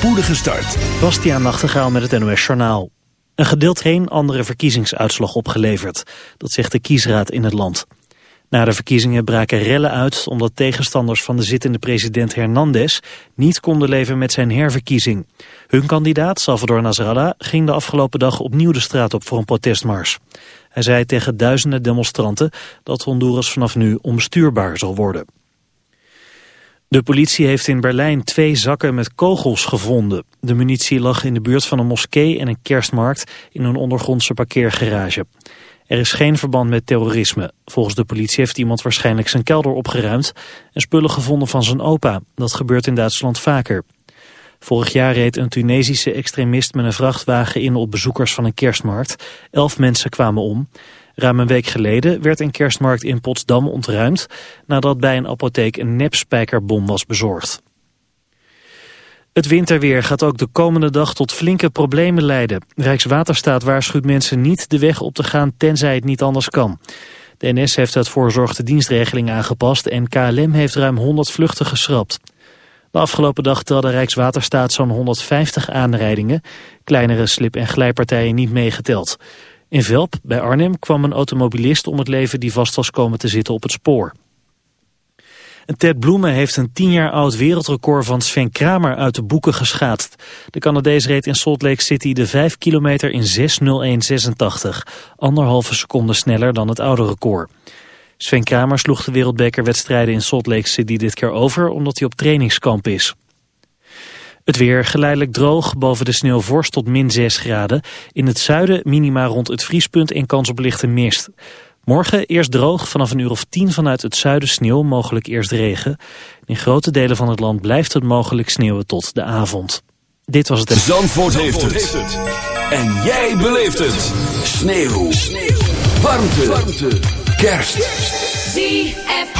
spoedige start. Bastiaan Nachtegaal met het NOS Journaal. Een gedeeld heen andere verkiezingsuitslag opgeleverd. Dat zegt de kiesraad in het land. Na de verkiezingen braken rellen uit omdat tegenstanders van de zittende president Hernandez niet konden leven met zijn herverkiezing. Hun kandidaat, Salvador Nasrallah, ging de afgelopen dag opnieuw de straat op voor een protestmars. Hij zei tegen duizenden demonstranten dat Honduras vanaf nu onbestuurbaar zal worden. De politie heeft in Berlijn twee zakken met kogels gevonden. De munitie lag in de buurt van een moskee en een kerstmarkt in een ondergrondse parkeergarage. Er is geen verband met terrorisme. Volgens de politie heeft iemand waarschijnlijk zijn kelder opgeruimd en spullen gevonden van zijn opa. Dat gebeurt in Duitsland vaker. Vorig jaar reed een Tunesische extremist met een vrachtwagen in op bezoekers van een kerstmarkt. Elf mensen kwamen om. Ruim een week geleden werd een kerstmarkt in Potsdam ontruimd... nadat bij een apotheek een nepspijkerbom was bezorgd. Het winterweer gaat ook de komende dag tot flinke problemen leiden. Rijkswaterstaat waarschuwt mensen niet de weg op te gaan tenzij het niet anders kan. De NS heeft uit voorzorg de dienstregeling aangepast en KLM heeft ruim 100 vluchten geschrapt. De afgelopen dag telde Rijkswaterstaat zo'n 150 aanrijdingen, kleinere slip- en glijpartijen niet meegeteld. In Velp, bij Arnhem, kwam een automobilist om het leven die vast was komen te zitten op het spoor. Ted Bloemen heeft een tien jaar oud wereldrecord van Sven Kramer uit de boeken geschaatst. De Canadees reed in Salt Lake City de 5 kilometer in 6.01.86. Anderhalve seconde sneller dan het oude record. Sven Kramer sloeg de wereldbekerwedstrijden in Salt Lake City dit keer over omdat hij op trainingskamp is. Het weer geleidelijk droog, boven de sneeuw vorst tot min 6 graden. In het zuiden minima rond het vriespunt en kans op lichte mist. Morgen eerst droog, vanaf een uur of 10 vanuit het zuiden sneeuw, mogelijk eerst regen. In grote delen van het land blijft het mogelijk sneeuwen tot de avond. Dit was het... Zandvoort, heeft, het. En jij beleeft het. Sneeuw. sneeuw. Warmte. Warmte. Kerst. ZFM.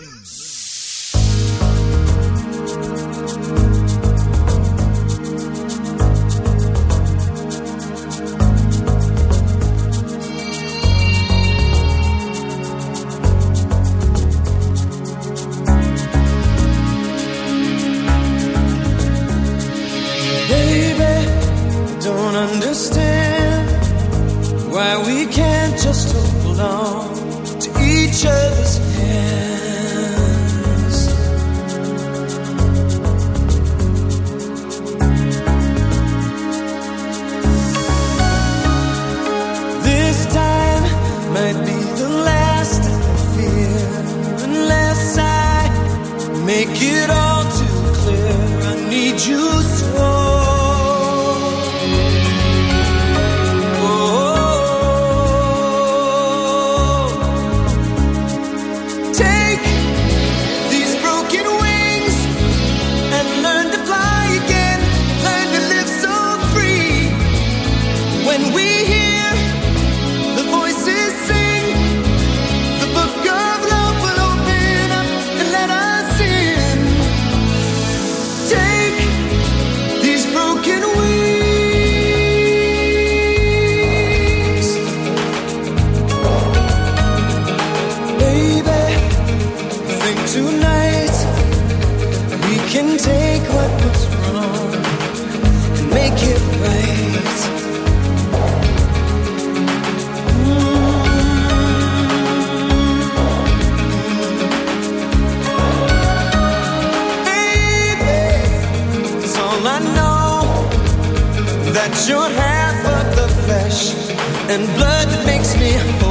Flesh and blood makes me whole.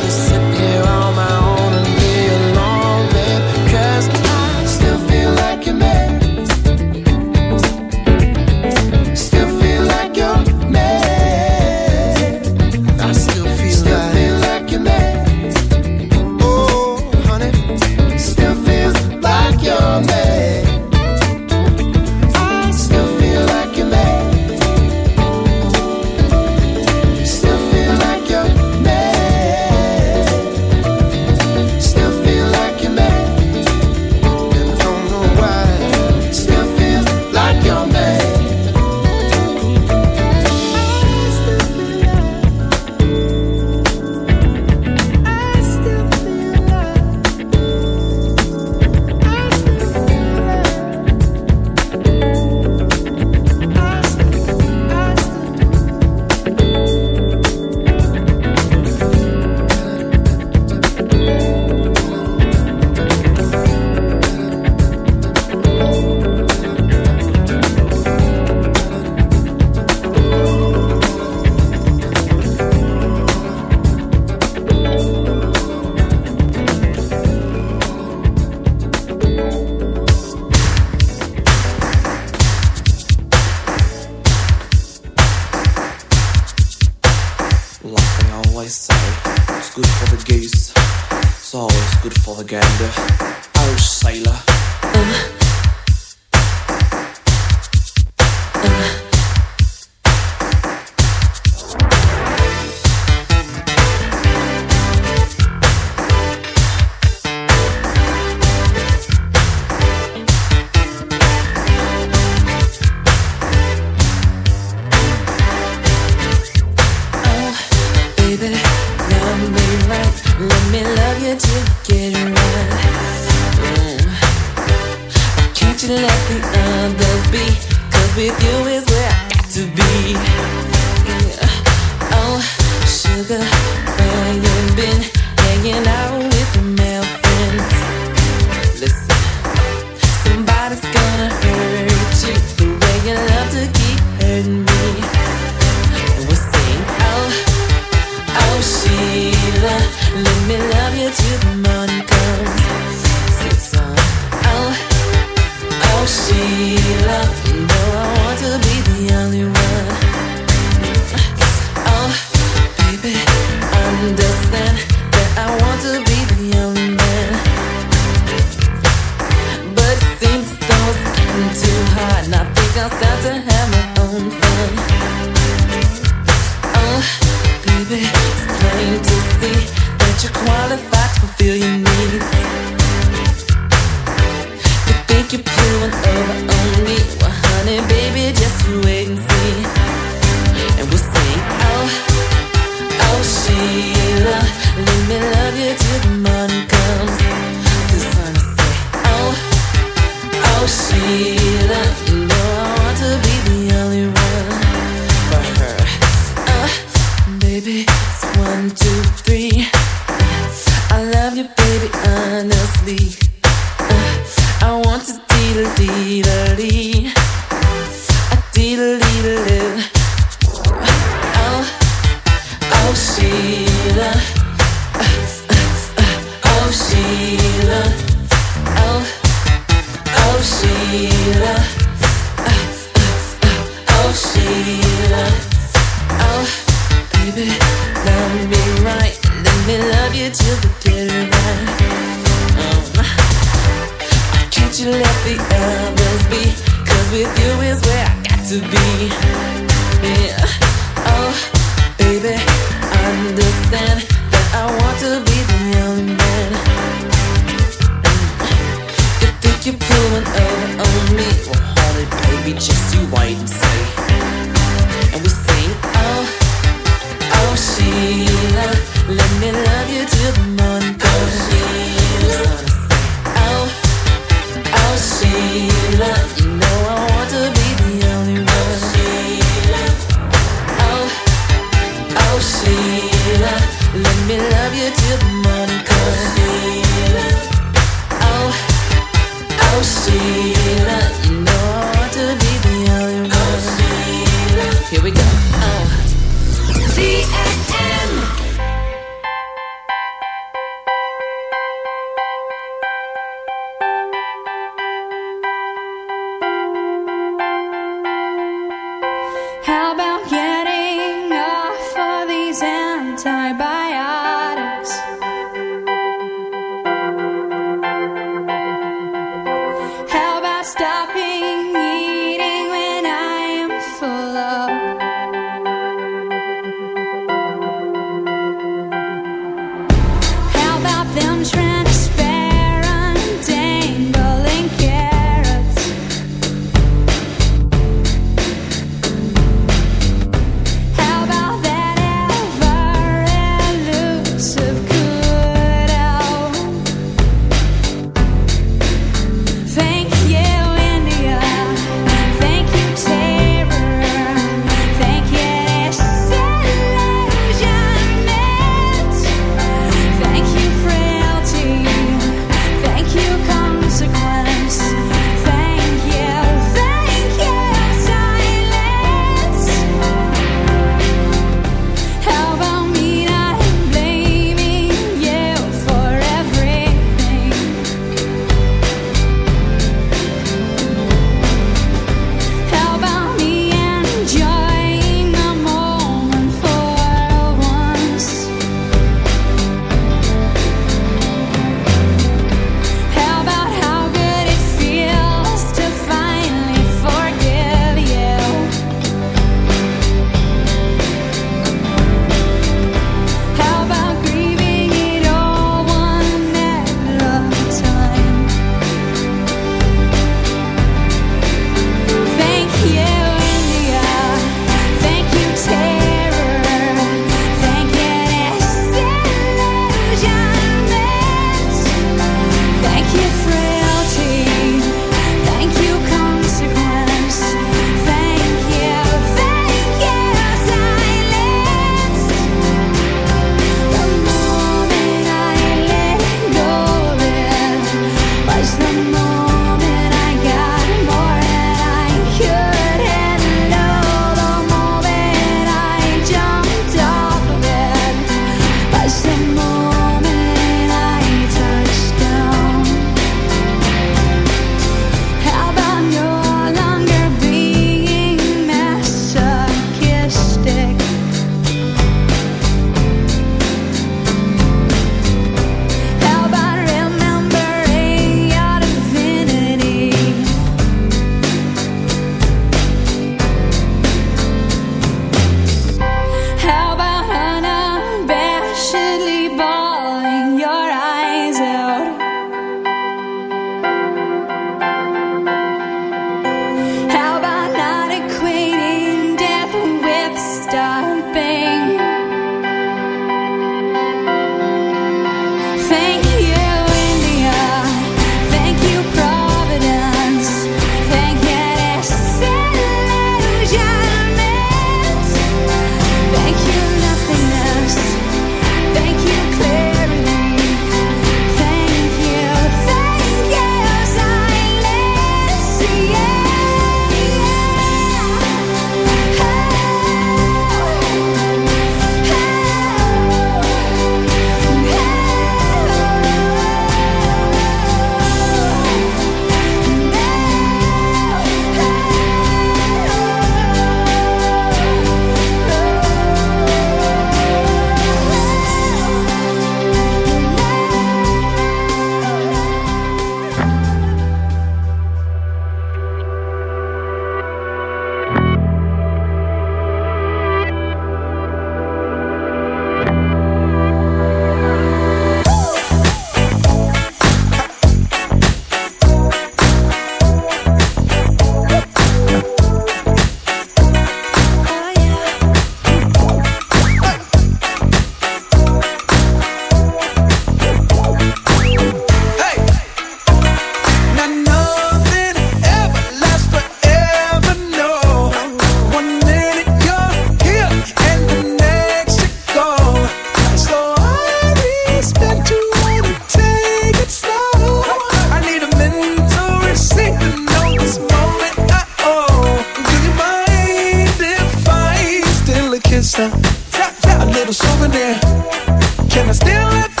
Can I steal it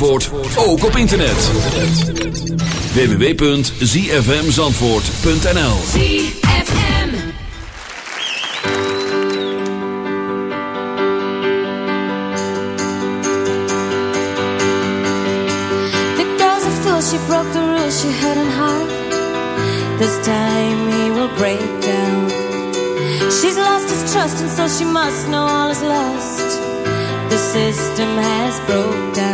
Zandvoort, ook op internet. www.zfmzandvoort.nl ZFM. The girl's a fool, she broke the rules she had in heart. This time he will break down. She's lost his trust, and so she must know all is lost. The system has broke down.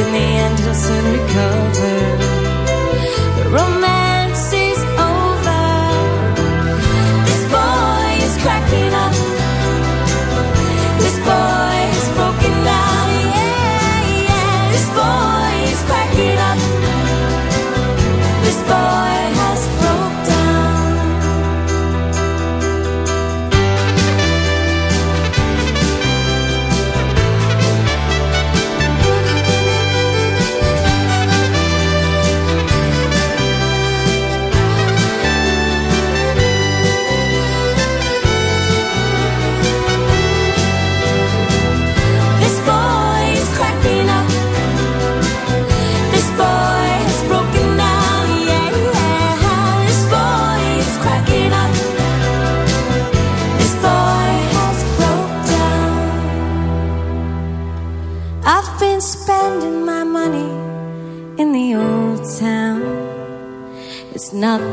In the end, he'll soon recover. The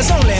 Players only.